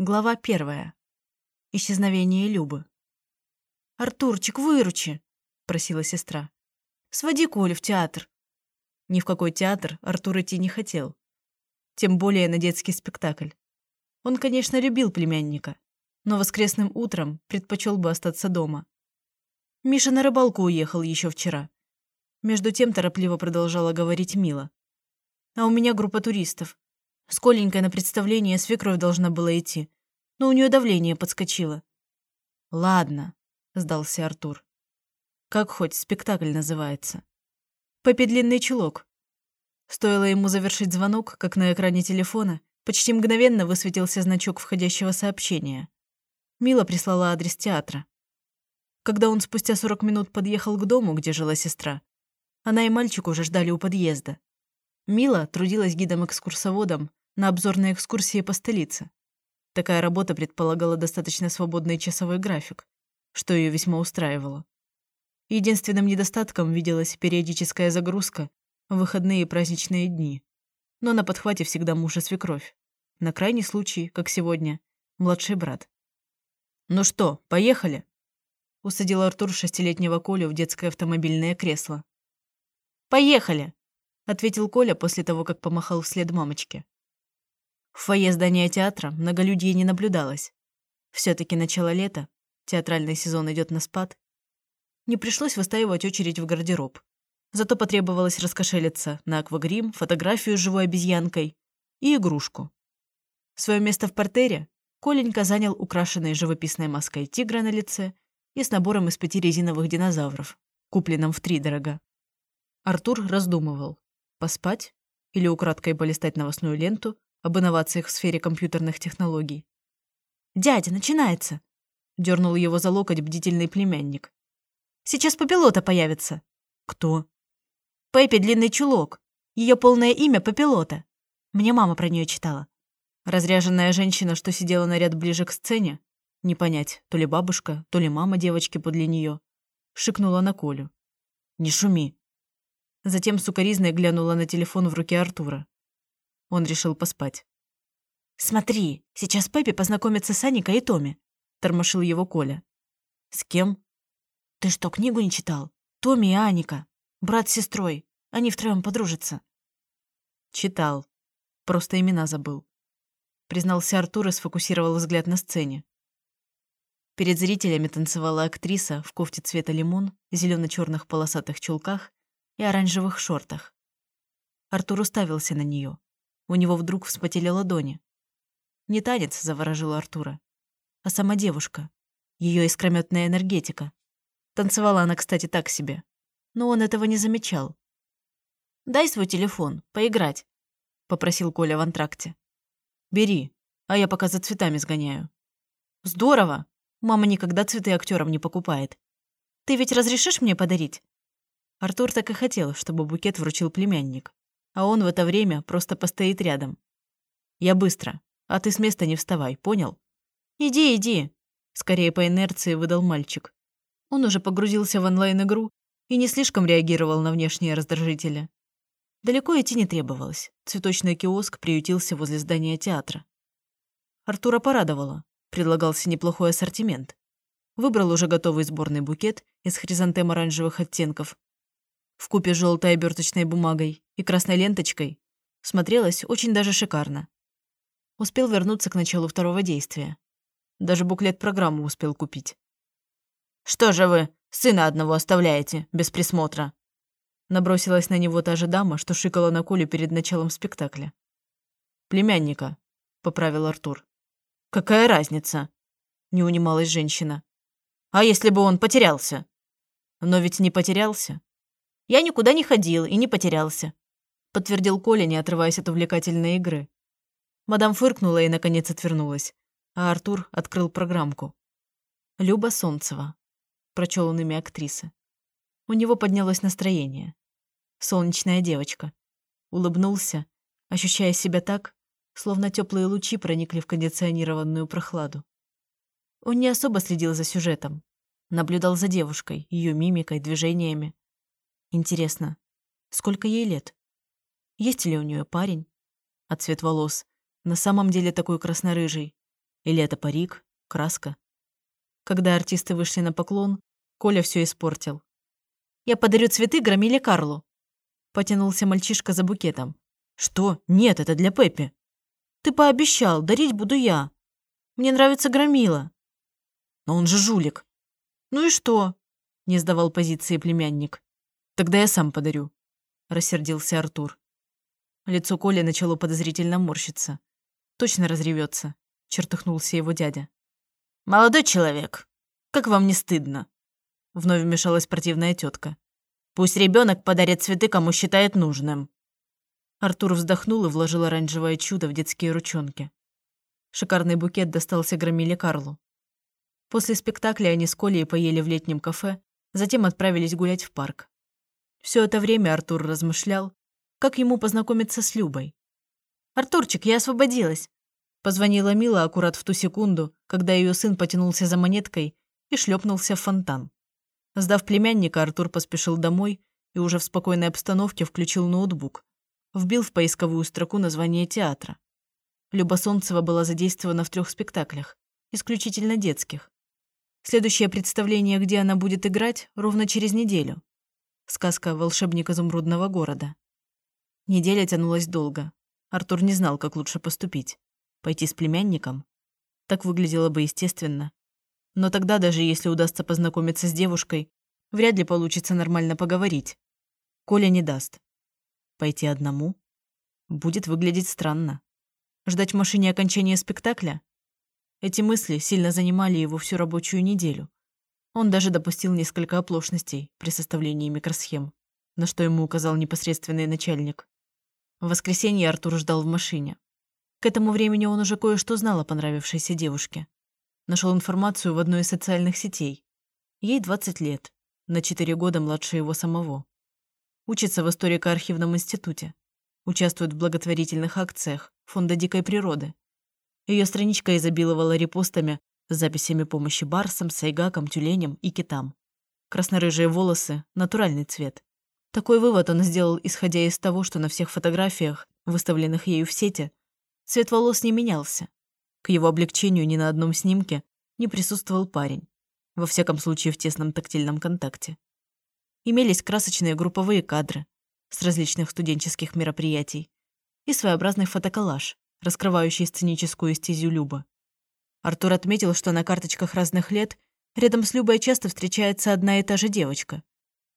Глава первая. Исчезновение Любы. «Артурчик, выручи!» – просила сестра. «Своди Колю в театр». Ни в какой театр Артур идти не хотел. Тем более на детский спектакль. Он, конечно, любил племянника, но воскресным утром предпочел бы остаться дома. Миша на рыбалку уехал еще вчера. Между тем торопливо продолжала говорить Мила. «А у меня группа туристов. С на представление свекровь должна была идти, но у нее давление подскочило. «Ладно», — сдался Артур. «Как хоть спектакль называется?» «Пеппи длинный чулок». Стоило ему завершить звонок, как на экране телефона почти мгновенно высветился значок входящего сообщения. Мила прислала адрес театра. Когда он спустя 40 минут подъехал к дому, где жила сестра, она и мальчик уже ждали у подъезда. Мила трудилась гидом-экскурсоводом на обзорной экскурсии по столице. Такая работа предполагала достаточно свободный часовой график, что ее весьма устраивало. Единственным недостатком виделась периодическая загрузка в выходные и праздничные дни. Но на подхвате всегда муж и свекровь. На крайний случай, как сегодня, младший брат. «Ну что, поехали?» Усадил Артур шестилетнего Колю в детское автомобильное кресло. «Поехали!» – ответил Коля после того, как помахал вслед мамочке. В фойе здания театра многолюдия не наблюдалось. все таки начало лета, театральный сезон идет на спад. Не пришлось выстаивать очередь в гардероб. Зато потребовалось раскошелиться на аквагрим, фотографию с живой обезьянкой и игрушку. Свое место в портере Коленька занял украшенный живописной маской тигра на лице и с набором из пяти резиновых динозавров, купленным в три дорога. Артур раздумывал, поспать или украдкой полистать новостную ленту об инновациях в сфере компьютерных технологий. «Дядя, начинается!» – дернул его за локоть бдительный племянник. «Сейчас Папилота появится». «Кто?» «Пеппи Длинный Чулок. Ее полное имя Папилота. Мне мама про нее читала». Разряженная женщина, что сидела на ряд ближе к сцене, не понять, то ли бабушка, то ли мама девочки подле нее, шикнула на Колю. «Не шуми». Затем сукоризной глянула на телефон в руке Артура. Он решил поспать. «Смотри, сейчас Пеппи познакомится с Аникой и Томи», – тормошил его Коля. «С кем?» «Ты что, книгу не читал? Томи и Аника. Брат с сестрой. Они втроем подружатся». «Читал. Просто имена забыл», – признался Артур и сфокусировал взгляд на сцене. Перед зрителями танцевала актриса в кофте цвета лимон, зелено-черных полосатых чулках и оранжевых шортах. Артур уставился на нее. У него вдруг вспотели ладони. Не танец заворожил Артура, а сама девушка, ее искрометная энергетика. Танцевала она, кстати, так себе, но он этого не замечал. «Дай свой телефон, поиграть», — попросил Коля в антракте. «Бери, а я пока за цветами сгоняю». «Здорово! Мама никогда цветы актерам не покупает. Ты ведь разрешишь мне подарить?» Артур так и хотел, чтобы букет вручил племянник а он в это время просто постоит рядом. Я быстро, а ты с места не вставай, понял? Иди, иди, скорее по инерции выдал мальчик. Он уже погрузился в онлайн-игру и не слишком реагировал на внешние раздражители. Далеко идти не требовалось. Цветочный киоск приютился возле здания театра. Артура порадовало. Предлагался неплохой ассортимент. Выбрал уже готовый сборный букет из хризантем оранжевых оттенков в купе желтой оберточной бумагой и красной ленточкой смотрелась очень даже шикарно. Успел вернуться к началу второго действия. Даже буклет программу успел купить. «Что же вы, сына одного оставляете, без присмотра?» Набросилась на него та же дама, что шикала на Колю перед началом спектакля. «Племянника», — поправил Артур. «Какая разница?» — не унималась женщина. «А если бы он потерялся?» «Но ведь не потерялся. Я никуда не ходил и не потерялся», – подтвердил Коля, не отрываясь от увлекательной игры. Мадам фыркнула и, наконец, отвернулась, а Артур открыл программку. «Люба Солнцева», – прочел он имя актрисы. У него поднялось настроение. Солнечная девочка. Улыбнулся, ощущая себя так, словно теплые лучи проникли в кондиционированную прохладу. Он не особо следил за сюжетом, наблюдал за девушкой, ее мимикой, движениями, Интересно, сколько ей лет? Есть ли у нее парень? А цвет волос на самом деле такой краснорыжий? Или это парик, краска? Когда артисты вышли на поклон, Коля все испортил. «Я подарю цветы Громиле Карлу», — потянулся мальчишка за букетом. «Что? Нет, это для Пеппи». «Ты пообещал, дарить буду я. Мне нравится Громила». «Но он же жулик». «Ну и что?» — не сдавал позиции племянник. «Тогда я сам подарю», — рассердился Артур. Лицо Коли начало подозрительно морщиться. «Точно разревется», — чертыхнулся его дядя. «Молодой человек, как вам не стыдно?» Вновь вмешалась спортивная тетка. «Пусть ребенок подарит цветы, кому считает нужным». Артур вздохнул и вложил оранжевое чудо в детские ручонки. Шикарный букет достался Громиле Карлу. После спектакля они с Колей поели в летнем кафе, затем отправились гулять в парк. Все это время Артур размышлял, как ему познакомиться с Любой. «Артурчик, я освободилась!» Позвонила Мила аккурат в ту секунду, когда ее сын потянулся за монеткой и шлепнулся в фонтан. Сдав племянника, Артур поспешил домой и уже в спокойной обстановке включил ноутбук. Вбил в поисковую строку название театра. Люба Солнцева была задействована в трех спектаклях, исключительно детских. Следующее представление, где она будет играть, ровно через неделю. Сказка «Волшебник изумрудного города». Неделя тянулась долго. Артур не знал, как лучше поступить. Пойти с племянником? Так выглядело бы естественно. Но тогда, даже если удастся познакомиться с девушкой, вряд ли получится нормально поговорить. Коля не даст. Пойти одному? Будет выглядеть странно. Ждать в машине окончания спектакля? Эти мысли сильно занимали его всю рабочую неделю. Он даже допустил несколько оплошностей при составлении микросхем, на что ему указал непосредственный начальник. В воскресенье Артур ждал в машине. К этому времени он уже кое-что знал о понравившейся девушке. Нашел информацию в одной из социальных сетей. Ей 20 лет, на 4 года младше его самого. Учится в историко-архивном институте. Участвует в благотворительных акциях Фонда дикой природы. Ее страничка изобиловала репостами с записями помощи барсам, сайгакам, тюленям и китам. Краснорыжие волосы – натуральный цвет. Такой вывод он сделал, исходя из того, что на всех фотографиях, выставленных ею в сети, цвет волос не менялся. К его облегчению ни на одном снимке не присутствовал парень, во всяком случае в тесном тактильном контакте. Имелись красочные групповые кадры с различных студенческих мероприятий и своеобразный фотоколлаж, раскрывающий сценическую эстезию Люба. Артур отметил, что на карточках разных лет рядом с Любой часто встречается одна и та же девочка.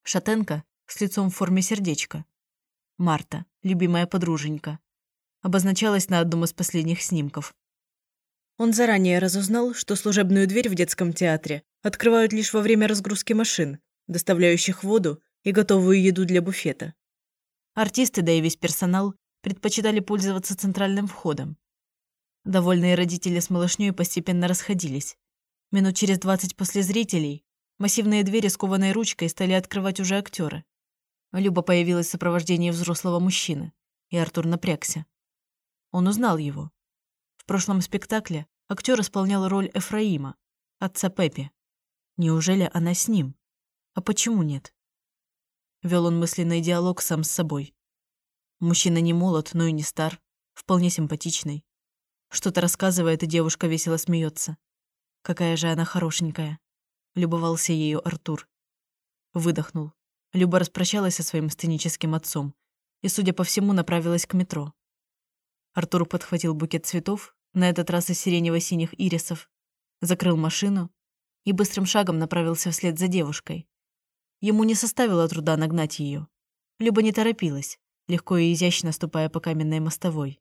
Шатенка с лицом в форме сердечка. Марта, любимая подруженька. Обозначалась на одном из последних снимков. Он заранее разузнал, что служебную дверь в детском театре открывают лишь во время разгрузки машин, доставляющих воду и готовую еду для буфета. Артисты, да и весь персонал предпочитали пользоваться центральным входом. Довольные родители с малышней постепенно расходились. Минут через двадцать после зрителей массивные двери с кованой ручкой стали открывать уже актеры. Люба появилась в сопровождении взрослого мужчины, и Артур напрягся. Он узнал его. В прошлом спектакле актер исполнял роль Эфраима, отца Пеппи. Неужели она с ним? А почему нет? Вел он мысленный диалог сам с собой. Мужчина не молод, но и не стар, вполне симпатичный. Что-то рассказывает, и девушка весело смеется. Какая же она хорошенькая. Любовался ею Артур. Выдохнул. Люба распрощалась со своим сценическим отцом и, судя по всему, направилась к метро. Артур подхватил букет цветов на этот раз из сиренево-синих ирисов, закрыл машину и быстрым шагом направился вслед за девушкой. Ему не составило труда нагнать ее. Люба не торопилась, легко и изящно ступая по каменной мостовой.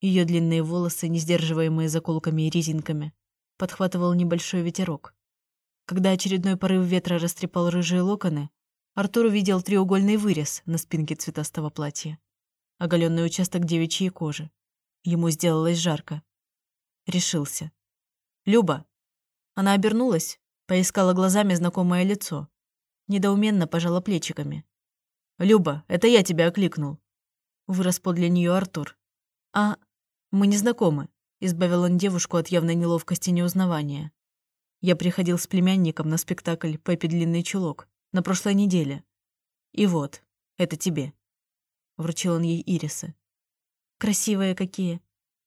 Ее длинные волосы, не сдерживаемые заколками и резинками, подхватывал небольшой ветерок. Когда очередной порыв ветра растрепал рыжие локоны, Артур увидел треугольный вырез на спинке цветастого платья. Оголенный участок девичьей кожи. Ему сделалось жарко решился. «Люба!» Она обернулась, поискала глазами знакомое лицо. Недоуменно пожала плечиками. «Люба, это я тебя окликнул!» Вырос подле нее Артур. «А, мы не знакомы», — избавил он девушку от явной неловкости неузнавания. «Я приходил с племянником на спектакль «Пеппи длинный чулок» на прошлой неделе. И вот, это тебе». Вручил он ей ирисы. «Красивые какие!»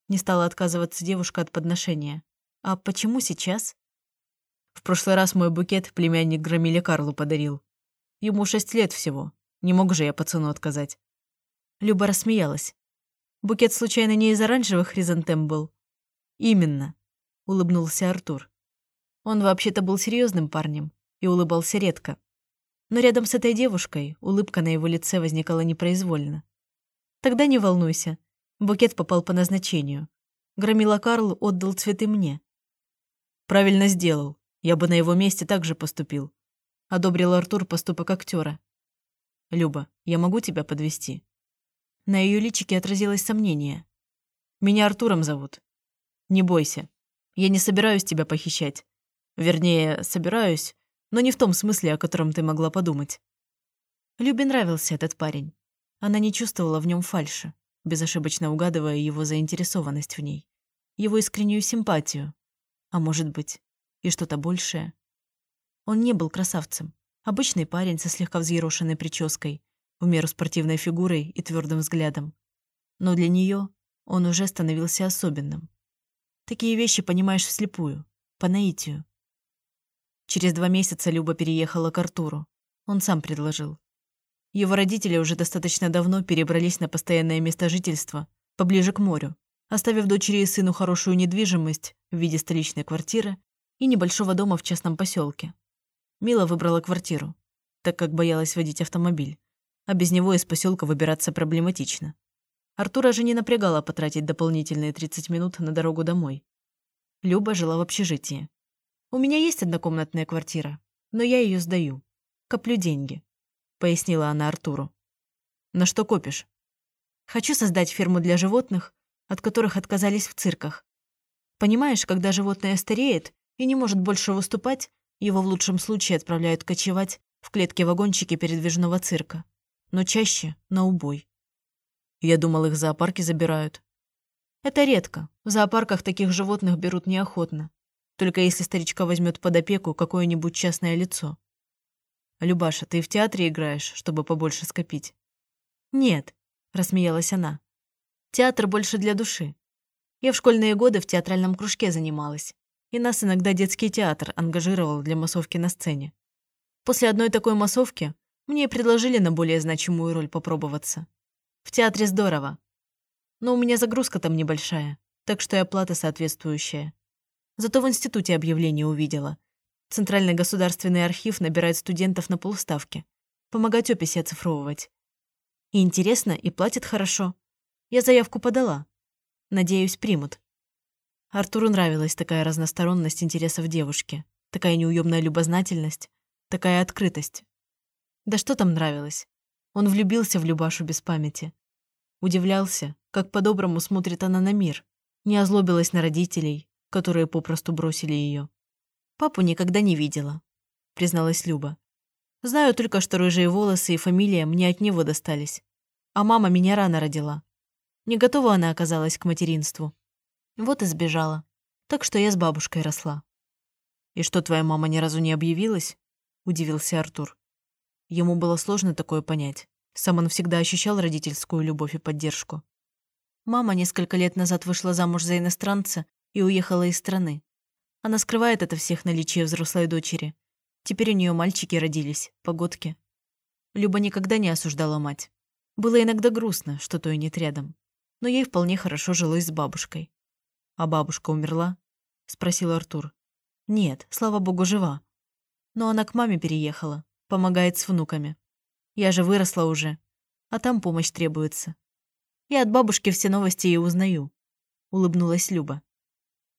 Не стала отказываться девушка от подношения. А почему сейчас? В прошлый раз мой букет племянник Громиле Карлу подарил. Ему шесть лет всего. Не мог же я пацану отказать. Люба рассмеялась. Букет случайно не из оранжевых хризантем был? Именно, улыбнулся Артур. Он вообще-то был серьезным парнем и улыбался редко. Но рядом с этой девушкой улыбка на его лице возникала непроизвольно. Тогда не волнуйся, букет попал по назначению. Громила Карл отдал цветы мне. Правильно сделал. Я бы на его месте так же поступил. Одобрил Артур поступок актера. Люба, я могу тебя подвести. На ее личике отразилось сомнение. Меня Артуром зовут. Не бойся. Я не собираюсь тебя похищать. Вернее, собираюсь, но не в том смысле, о котором ты могла подумать. Любе нравился этот парень. Она не чувствовала в нем фальши, безошибочно угадывая его заинтересованность в ней, его искреннюю симпатию, а может быть, и что-то большее. Он не был красавцем. Обычный парень со слегка взъерошенной прической, в меру спортивной фигурой и твердым взглядом. Но для нее он уже становился особенным. Такие вещи понимаешь вслепую, по наитию. Через два месяца Люба переехала к Артуру. Он сам предложил. Его родители уже достаточно давно перебрались на постоянное место жительства, поближе к морю, оставив дочери и сыну хорошую недвижимость в виде столичной квартиры и небольшого дома в частном поселке. Мила выбрала квартиру, так как боялась водить автомобиль, а без него из поселка выбираться проблематично. Артура же не напрягала потратить дополнительные 30 минут на дорогу домой. Люба жила в общежитии. «У меня есть однокомнатная квартира, но я ее сдаю. Коплю деньги», — пояснила она Артуру. «На что копишь?» «Хочу создать ферму для животных, от которых отказались в цирках. Понимаешь, когда животное стареет и не может больше выступать, его в лучшем случае отправляют кочевать в клетке-вагончике передвижного цирка, но чаще на убой. Я думал, их в зоопарки забирают. Это редко. В зоопарках таких животных берут неохотно. Только если старичка возьмет под опеку какое-нибудь частное лицо. «Любаша, ты в театре играешь, чтобы побольше скопить?» «Нет», – рассмеялась она. «Театр больше для души. Я в школьные годы в театральном кружке занималась, и нас иногда детский театр ангажировал для массовки на сцене. После одной такой массовки мне предложили на более значимую роль попробоваться. В театре здорово. Но у меня загрузка там небольшая, так что и оплата соответствующая. Зато в институте объявление увидела. Центральный государственный архив набирает студентов на полставки. Помогать описи оцифровывать. И интересно, и платят хорошо. Я заявку подала. Надеюсь, примут. Артуру нравилась такая разносторонность интересов девушки, такая неуемная любознательность, такая открытость. Да что там нравилось? Он влюбился в Любашу без памяти. Удивлялся, как по-доброму смотрит она на мир. Не озлобилась на родителей, которые попросту бросили ее. Папу никогда не видела, призналась Люба. Знаю только, что рыжие волосы и фамилия мне от него достались. А мама меня рано родила. Не готова она оказалась к материнству. Вот и сбежала. Так что я с бабушкой росла. «И что, твоя мама ни разу не объявилась?» – удивился Артур. Ему было сложно такое понять. Сам он всегда ощущал родительскую любовь и поддержку. Мама несколько лет назад вышла замуж за иностранца и уехала из страны. Она скрывает это всех наличие взрослой дочери. Теперь у нее мальчики родились, погодки. Люба никогда не осуждала мать. Было иногда грустно, что то и нет рядом. Но ей вполне хорошо жилось с бабушкой. «А бабушка умерла?» – спросил Артур. «Нет, слава богу, жива. Но она к маме переехала, помогает с внуками. Я же выросла уже, а там помощь требуется. Я от бабушки все новости и узнаю», – улыбнулась Люба.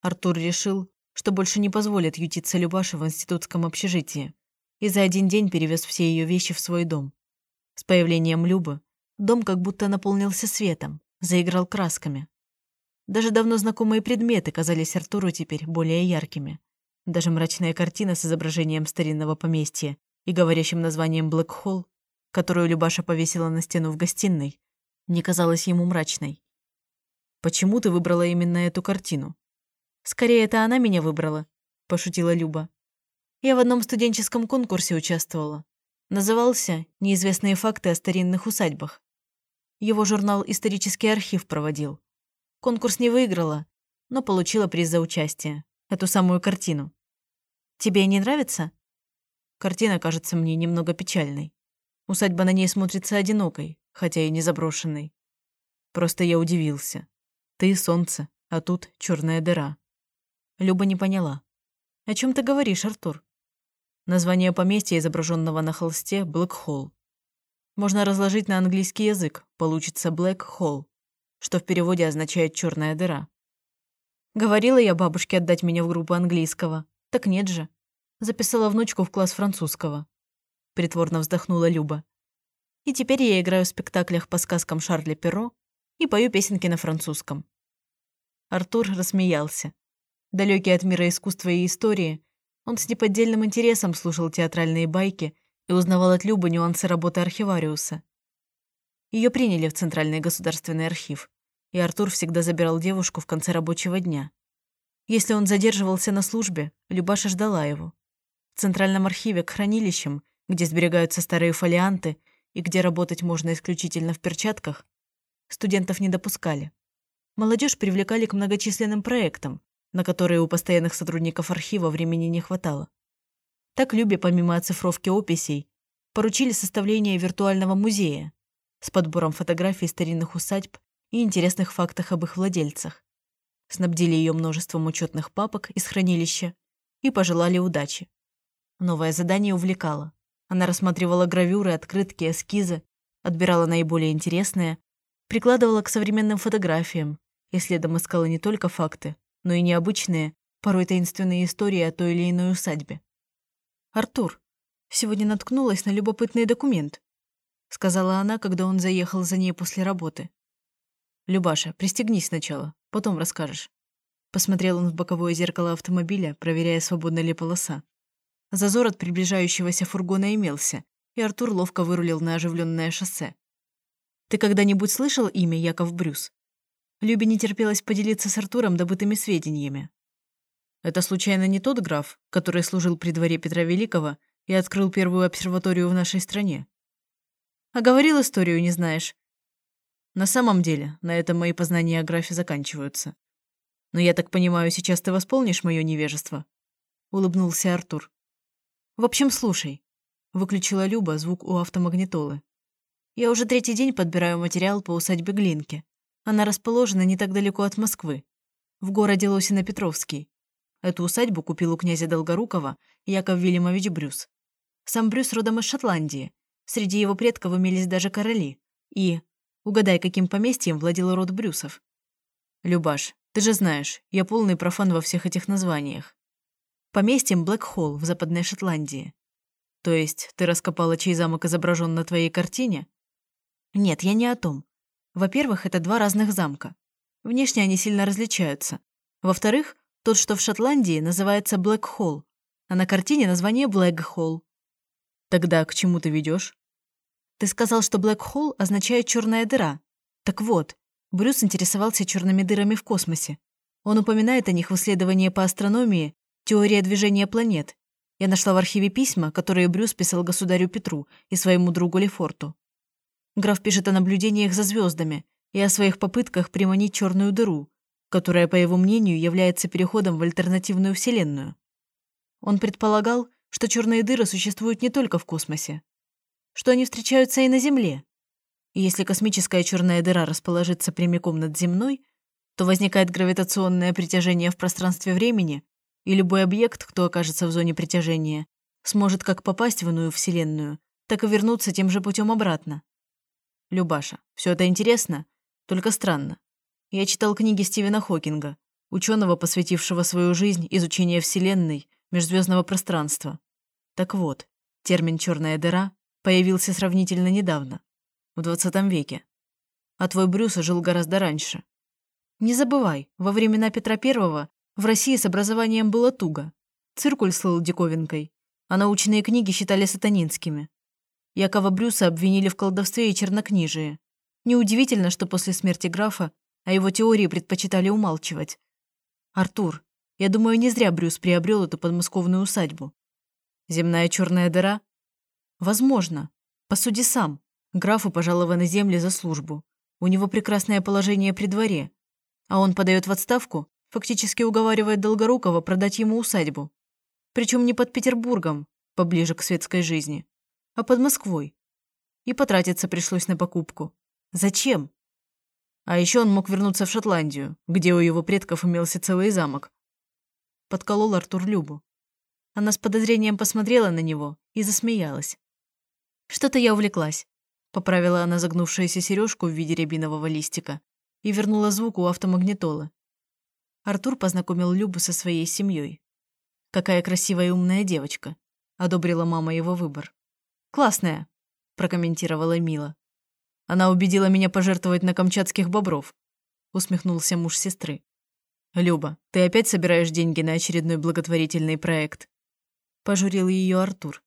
Артур решил, что больше не позволит ютиться Любаше в институтском общежитии, и за один день перевез все ее вещи в свой дом. С появлением Любы дом как будто наполнился светом, заиграл красками. Даже давно знакомые предметы казались Артуру теперь более яркими. Даже мрачная картина с изображением старинного поместья и говорящим названием «Блэк Холл», которую Любаша повесила на стену в гостиной, не казалась ему мрачной. «Почему ты выбрала именно эту картину?» Скорее, это она меня выбрала», – пошутила Люба. «Я в одном студенческом конкурсе участвовала. Назывался «Неизвестные факты о старинных усадьбах». Его журнал «Исторический архив» проводил. Конкурс не выиграла, но получила приз за участие. Эту самую картину. Тебе не нравится? Картина кажется мне немного печальной. Усадьба на ней смотрится одинокой, хотя и не заброшенной. Просто я удивился. Ты — солнце, а тут черная дыра. Люба не поняла. О чем ты говоришь, Артур? Название поместья, изображенного на холсте, Блэк-Холл. Можно разложить на английский язык, получится Hole, что в переводе означает черная дыра. Говорила я бабушке отдать меня в группу английского. Так нет же. Записала внучку в класс французского. Притворно вздохнула Люба. И теперь я играю в спектаклях по сказкам Шарля Перро и пою песенки на французском. Артур рассмеялся. Далекий от мира искусства и истории, он с неподдельным интересом слушал театральные байки и узнавал от Любы нюансы работы архивариуса. Ее приняли в Центральный государственный архив, и Артур всегда забирал девушку в конце рабочего дня. Если он задерживался на службе, Любаша ждала его. В Центральном архиве к хранилищам, где сберегаются старые фолианты и где работать можно исключительно в перчатках, студентов не допускали. Молодежь привлекали к многочисленным проектам, на которые у постоянных сотрудников архива времени не хватало. Так Любе, помимо оцифровки описей, поручили составление виртуального музея с подбором фотографий старинных усадьб и интересных фактах об их владельцах. Снабдили ее множеством учетных папок из хранилища и пожелали удачи. Новое задание увлекало. Она рассматривала гравюры, открытки, эскизы, отбирала наиболее интересные, прикладывала к современным фотографиям и следом искала не только факты, но и необычные, порой таинственные истории о той или иной усадьбе. «Артур, сегодня наткнулась на любопытный документ», сказала она, когда он заехал за ней после работы. «Любаша, пристегнись сначала, потом расскажешь». Посмотрел он в боковое зеркало автомобиля, проверяя, свободна ли полоса. Зазор от приближающегося фургона имелся, и Артур ловко вырулил на оживленное шоссе. «Ты когда-нибудь слышал имя Яков Брюс?» Любе не терпелось поделиться с Артуром добытыми сведениями. Это случайно не тот граф, который служил при дворе Петра Великого и открыл первую обсерваторию в нашей стране? А говорил историю, не знаешь. На самом деле, на этом мои познания о графе заканчиваются. Но я так понимаю, сейчас ты восполнишь мое невежество? Улыбнулся Артур. В общем, слушай. Выключила Люба звук у автомагнитолы. Я уже третий день подбираю материал по усадьбе Глинки. Она расположена не так далеко от Москвы, в городе Лосино-Петровский. Эту усадьбу купил у князя Долгорукова Яков Вильямович Брюс. Сам Брюс родом из Шотландии. Среди его предков имелись даже короли. И... Угадай, каким поместьем владел род Брюсов. Любаш, ты же знаешь, я полный профан во всех этих названиях. Поместьем Блэк-Холл в Западной Шотландии. То есть ты раскопала, чей замок изображен на твоей картине? Нет, я не о том. Во-первых, это два разных замка. Внешне они сильно различаются. Во-вторых, тот, что в Шотландии, называется Блэк Холл, а на картине название Блэк Холл. Тогда к чему ты ведешь? Ты сказал, что Блэк Холл означает черная дыра. Так вот, Брюс интересовался черными дырами в космосе. Он упоминает о них в исследовании по астрономии «Теория движения планет». Я нашла в архиве письма, которые Брюс писал государю Петру и своему другу Лефорту. Граф пишет о наблюдениях за звездами и о своих попытках приманить черную дыру, которая, по его мнению, является переходом в альтернативную вселенную. Он предполагал, что черные дыры существуют не только в космосе, что они встречаются и на Земле. И если космическая черная дыра расположится прямиком над земной, то возникает гравитационное притяжение в пространстве времени, и любой объект, кто окажется в зоне притяжения, сможет как попасть в иную вселенную, так и вернуться тем же путем обратно. Любаша, все это интересно, только странно. Я читал книги Стивена Хокинга, ученого, посвятившего свою жизнь изучению Вселенной, межзвездного пространства. Так вот, термин «черная дыра» появился сравнительно недавно, в 20 веке. А твой Брюс жил гораздо раньше. Не забывай, во времена Петра I в России с образованием было туго. Циркуль слыл диковинкой, а научные книги считали сатанинскими. Якова Брюса обвинили в колдовстве и чернокнижии. Неудивительно, что после смерти графа а его теории предпочитали умалчивать. Артур, я думаю, не зря Брюс приобрел эту подмосковную усадьбу. Земная черная дыра? Возможно. Посуди сам. Графу пожалованы земли за службу. У него прекрасное положение при дворе. А он подает в отставку, Фактически уговаривает Долгорукова продать ему усадьбу. Причем не под Петербургом, поближе к светской жизни, а под Москвой. И потратиться пришлось на покупку. Зачем? А еще он мог вернуться в Шотландию, где у его предков имелся целый замок. Подколол Артур Любу. Она с подозрением посмотрела на него и засмеялась. «Что-то я увлеклась», — поправила она загнувшуюся сережку в виде рябинового листика и вернула звук у автомагнитолы. Артур познакомил Любу со своей семьей. «Какая красивая и умная девочка», — одобрила мама его выбор. «Классная», — прокомментировала Мила. Она убедила меня пожертвовать на камчатских бобров», — усмехнулся муж сестры. «Люба, ты опять собираешь деньги на очередной благотворительный проект?» Пожурил ее Артур.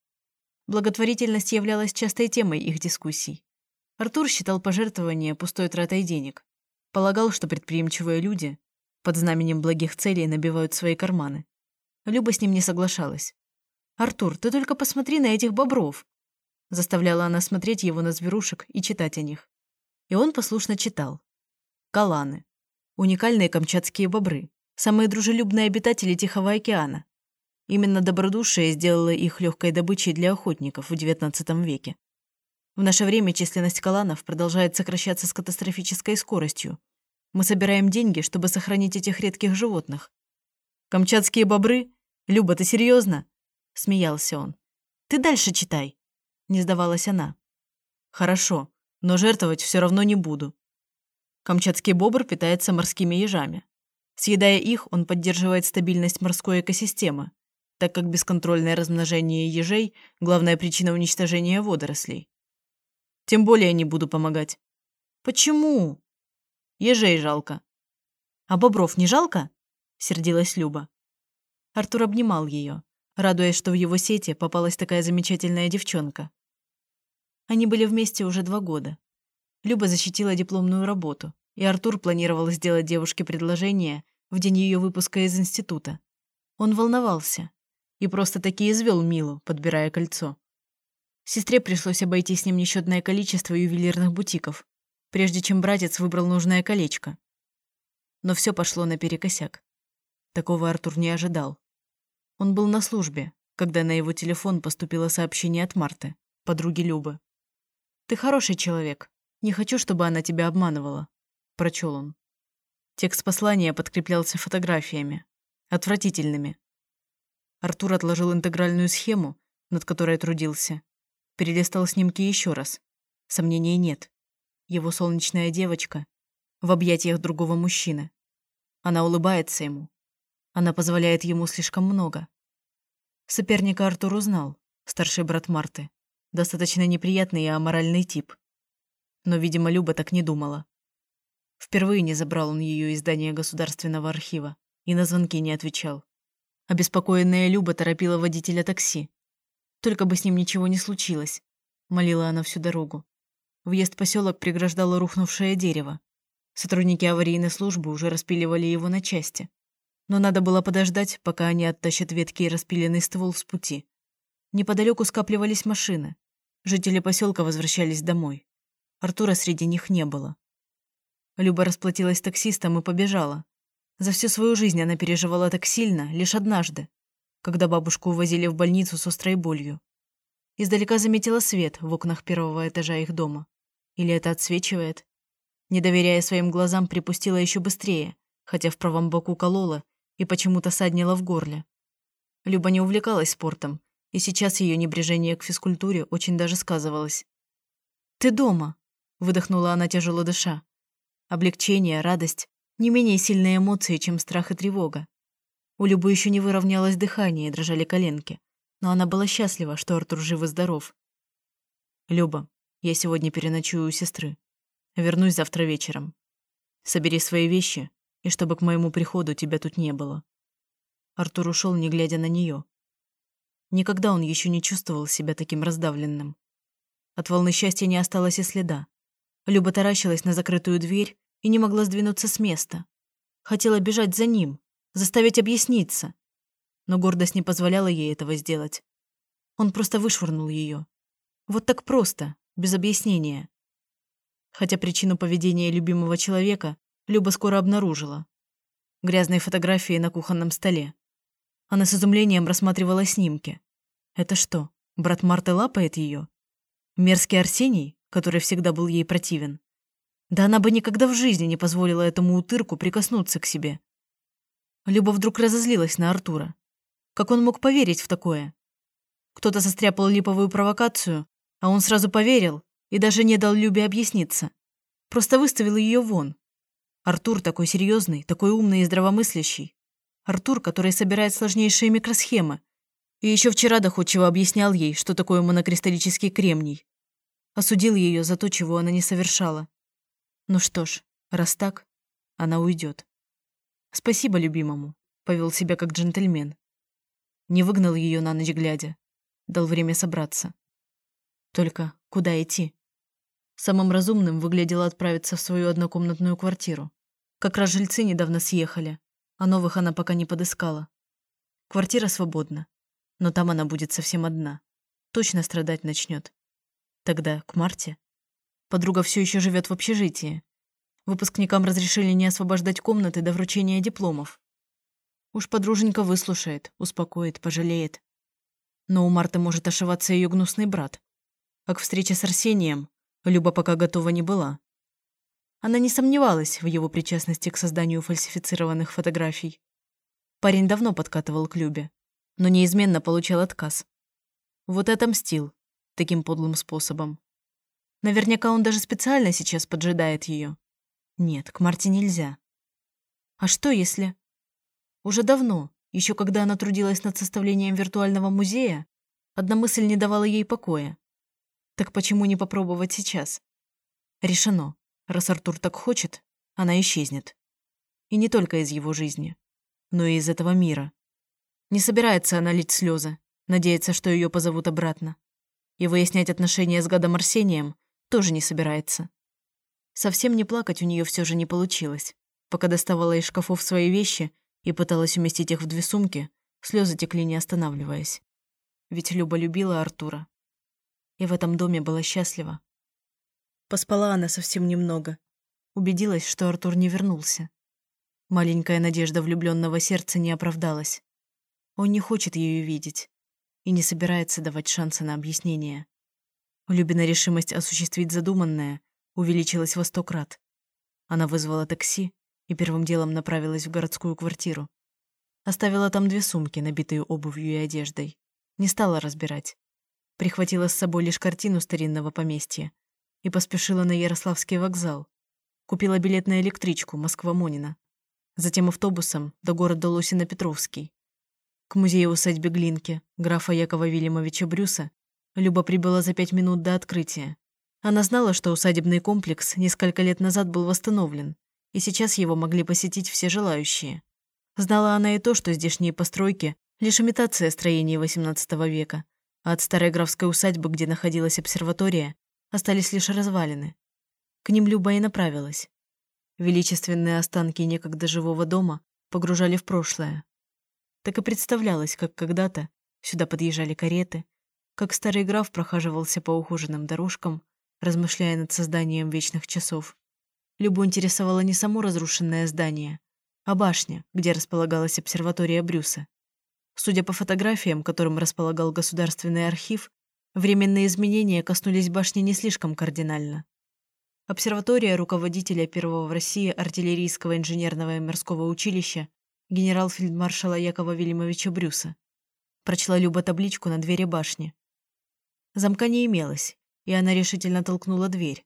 Благотворительность являлась частой темой их дискуссий. Артур считал пожертвования пустой тратой денег. Полагал, что предприимчивые люди под знаменем благих целей набивают свои карманы. Люба с ним не соглашалась. «Артур, ты только посмотри на этих бобров. Заставляла она смотреть его на зверушек и читать о них. И он послушно читал. Каланы. Уникальные камчатские бобры. Самые дружелюбные обитатели Тихого океана. Именно добродушие сделало их легкой добычей для охотников в XIX веке. В наше время численность каланов продолжает сокращаться с катастрофической скоростью. Мы собираем деньги, чтобы сохранить этих редких животных. «Камчатские бобры? Люба, ты серьезно? Смеялся он. «Ты дальше читай». Не сдавалась она. Хорошо, но жертвовать все равно не буду. Камчатский бобр питается морскими ежами. Съедая их, он поддерживает стабильность морской экосистемы, так как бесконтрольное размножение ежей – главная причина уничтожения водорослей. Тем более не буду помогать. Почему? Ежей жалко. А бобров не жалко? Сердилась Люба. Артур обнимал ее, радуясь, что в его сети попалась такая замечательная девчонка. Они были вместе уже два года. Люба защитила дипломную работу, и Артур планировал сделать девушке предложение в день ее выпуска из института. Он волновался и просто-таки извел Милу, подбирая кольцо. Сестре пришлось обойти с ним несчетное количество ювелирных бутиков, прежде чем братец выбрал нужное колечко. Но все пошло наперекосяк. Такого Артур не ожидал. Он был на службе, когда на его телефон поступило сообщение от Марты, подруги Любы. «Ты хороший человек. Не хочу, чтобы она тебя обманывала», – прочел он. Текст послания подкреплялся фотографиями. Отвратительными. Артур отложил интегральную схему, над которой трудился. Перелистал снимки еще раз. Сомнений нет. Его солнечная девочка в объятиях другого мужчины. Она улыбается ему. Она позволяет ему слишком много. Соперника Артур узнал, старший брат Марты. Достаточно неприятный и аморальный тип. Но, видимо, Люба так не думала. Впервые не забрал он ее из здания государственного архива и на звонки не отвечал. Обеспокоенная Люба торопила водителя такси. Только бы с ним ничего не случилось, молила она всю дорогу. Въезд в поселок преграждало рухнувшее дерево. Сотрудники аварийной службы уже распиливали его на части. Но надо было подождать, пока они оттащат ветки и распиленный ствол с пути. Неподалеку скапливались машины. Жители поселка возвращались домой. Артура среди них не было. Люба расплатилась таксистом и побежала. За всю свою жизнь она переживала так сильно лишь однажды, когда бабушку увозили в больницу с острой болью. Издалека заметила свет в окнах первого этажа их дома. Или это отсвечивает? Не доверяя своим глазам, припустила еще быстрее, хотя в правом боку колола и почему-то саднила в горле. Люба не увлекалась спортом, и сейчас ее небрежение к физкультуре очень даже сказывалось. «Ты дома!» – выдохнула она тяжело дыша. Облегчение, радость – не менее сильные эмоции, чем страх и тревога. У Любы еще не выровнялось дыхание и дрожали коленки, но она была счастлива, что Артур жив и здоров. «Люба, я сегодня переночую у сестры. Вернусь завтра вечером. Собери свои вещи, и чтобы к моему приходу тебя тут не было». Артур ушел, не глядя на нее. Никогда он еще не чувствовал себя таким раздавленным. От волны счастья не осталось и следа. Люба таращилась на закрытую дверь и не могла сдвинуться с места. Хотела бежать за ним, заставить объясниться. Но гордость не позволяла ей этого сделать. Он просто вышвырнул ее. Вот так просто, без объяснения. Хотя причину поведения любимого человека Люба скоро обнаружила. грязные фотографии на кухонном столе. Она с изумлением рассматривала снимки. Это что, брат Марты лапает ее? Мерзкий Арсений, который всегда был ей противен? Да она бы никогда в жизни не позволила этому утырку прикоснуться к себе. Люба вдруг разозлилась на Артура. Как он мог поверить в такое? Кто-то состряпал липовую провокацию, а он сразу поверил и даже не дал Любе объясниться. Просто выставил ее вон. Артур такой серьезный, такой умный и здравомыслящий. Артур, который собирает сложнейшие микросхемы. И еще вчера доходчиво объяснял ей, что такое монокристаллический кремний. Осудил ее за то, чего она не совершала. Ну что ж, раз так, она уйдет. Спасибо любимому. Повел себя как джентльмен. Не выгнал ее на ночь глядя. Дал время собраться. Только куда идти? Самым разумным выглядело отправиться в свою однокомнатную квартиру. Как раз жильцы недавно съехали, а новых она пока не подыскала. Квартира свободна, но там она будет совсем одна. Точно страдать начнет. Тогда к Марте. Подруга все еще живет в общежитии. Выпускникам разрешили не освобождать комнаты до вручения дипломов. Уж подруженька выслушает, успокоит, пожалеет. Но у Марты может ошиваться ее гнусный брат. А к встрече с Арсением Люба пока готова не была. Она не сомневалась в его причастности к созданию фальсифицированных фотографий. Парень давно подкатывал к Любе, но неизменно получал отказ. Вот и отомстил таким подлым способом. Наверняка он даже специально сейчас поджидает ее. Нет, к Марте нельзя. А что если... Уже давно, еще когда она трудилась над составлением виртуального музея, одна мысль не давала ей покоя. Так почему не попробовать сейчас? Решено. Раз Артур так хочет, она исчезнет. И не только из его жизни, но и из этого мира. Не собирается она лить слезы, надеяться, что ее позовут обратно. И выяснять отношения с гадом Арсением тоже не собирается. Совсем не плакать у нее все же не получилось. Пока доставала из шкафов свои вещи и пыталась уместить их в две сумки, слезы текли не останавливаясь. Ведь Люба любила Артура, и в этом доме была счастлива. Поспала она совсем немного. Убедилась, что Артур не вернулся. Маленькая надежда влюбленного сердца не оправдалась. Он не хочет ее видеть и не собирается давать шансы на объяснение. Любина решимость осуществить задуманное увеличилась во сто крат. Она вызвала такси и первым делом направилась в городскую квартиру. Оставила там две сумки, набитые обувью и одеждой. Не стала разбирать прихватила с собой лишь картину старинного поместья и поспешила на Ярославский вокзал. Купила билет на электричку Москва-Монина. Затем автобусом до города Лосино-Петровский. К музею-усадьбе Глинки графа Якова Вильямовича Брюса Люба прибыла за пять минут до открытия. Она знала, что усадебный комплекс несколько лет назад был восстановлен, и сейчас его могли посетить все желающие. Знала она и то, что здешние постройки – лишь имитация строений XVIII века, а от старой графской усадьбы, где находилась обсерватория, остались лишь развалины. К ним Люба и направилась. Величественные останки некогда живого дома погружали в прошлое. Так и представлялось, как когда-то сюда подъезжали кареты, как старый граф прохаживался по ухоженным дорожкам, размышляя над созданием вечных часов. Любу интересовало не само разрушенное здание, а башня, где располагалась обсерватория Брюса. Судя по фотографиям, которым располагал Государственный архив, временные изменения коснулись башни не слишком кардинально. Обсерватория руководителя первого в России артиллерийского инженерного и морского училища генерал-фельдмаршала Якова Велимовича Брюса. Прочла Люба табличку на двери башни. Замка не имелось, и она решительно толкнула дверь.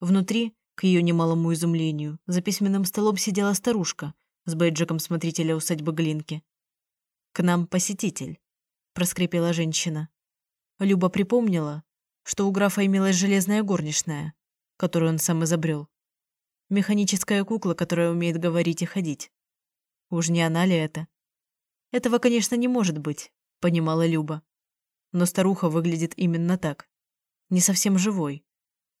Внутри, к ее немалому изумлению, за письменным столом сидела старушка с бейджиком смотрителя усадьбы Глинки. «К нам посетитель», – проскрипела женщина. Люба припомнила, что у графа имелась железная горничная, которую он сам изобрел. Механическая кукла, которая умеет говорить и ходить. Уж не она ли это? Этого, конечно, не может быть, понимала Люба. Но старуха выглядит именно так. Не совсем живой.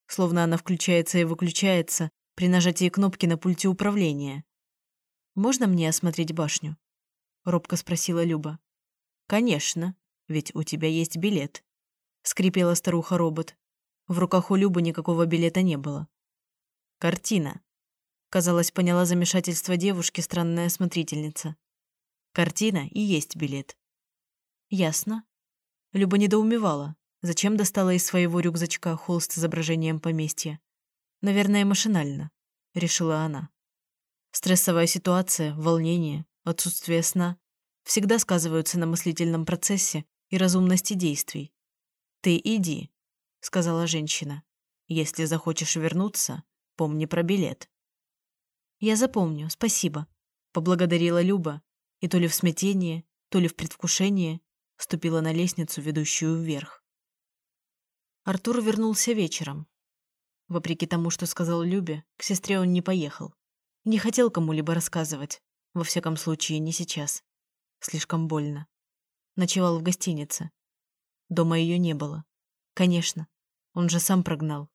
Словно она включается и выключается при нажатии кнопки на пульте управления. «Можно мне осмотреть башню?» робко спросила Люба. Конечно, ведь у тебя есть билет, скрипела старуха-робот. В руках у Любы никакого билета не было. Картина. Казалось, поняла замешательство девушки странная смотрительница. Картина и есть билет. Ясно. Люба недоумевала, зачем достала из своего рюкзачка холст с изображением поместья. Наверное, машинально, решила она. Стрессовая ситуация, волнение, отсутствие сна всегда сказываются на мыслительном процессе и разумности действий. «Ты иди», — сказала женщина. «Если захочешь вернуться, помни про билет». «Я запомню, спасибо», — поблагодарила Люба, и то ли в смятении, то ли в предвкушении ступила на лестницу, ведущую вверх. Артур вернулся вечером. Вопреки тому, что сказал Любе, к сестре он не поехал. Не хотел кому-либо рассказывать, во всяком случае не сейчас. Слишком больно. Ночевал в гостинице. Дома ее не было. Конечно, он же сам прогнал.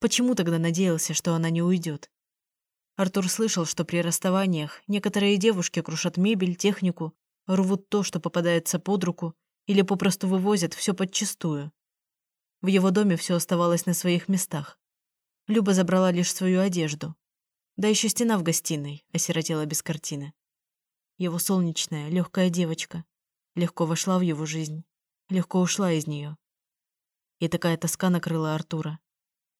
Почему тогда надеялся, что она не уйдет? Артур слышал, что при расставаниях некоторые девушки крушат мебель, технику, рвут то, что попадается под руку, или попросту вывозят все подчистую. В его доме все оставалось на своих местах. Люба забрала лишь свою одежду. Да еще стена в гостиной осиротела без картины. Его солнечная, легкая девочка легко вошла в его жизнь, легко ушла из нее. И такая тоска накрыла Артура.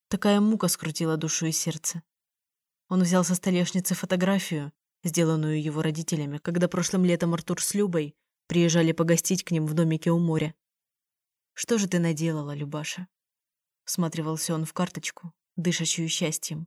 Такая мука скрутила душу и сердце. Он взял со столешницы фотографию, сделанную его родителями, когда прошлым летом Артур с Любой приезжали погостить к ним в домике у моря. «Что же ты наделала, Любаша?» Всматривался он в карточку, дышащую счастьем.